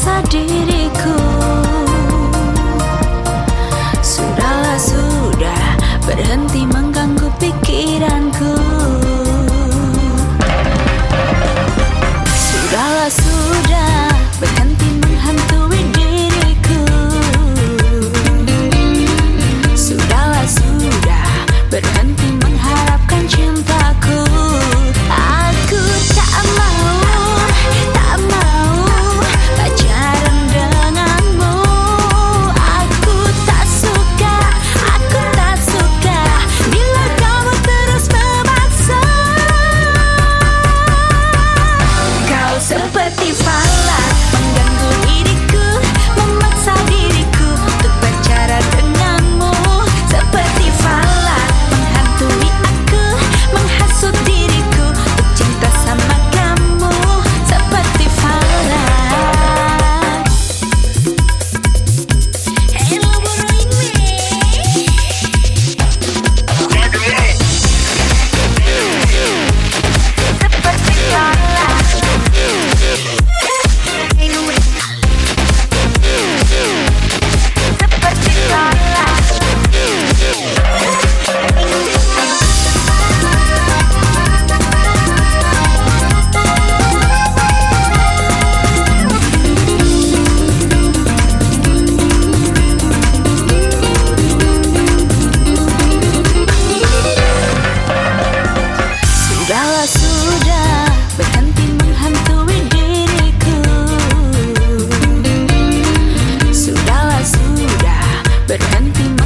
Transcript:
memaksa diriku. Sudahlah sudah berhenti mengganggu sudah berhenti mengharapkan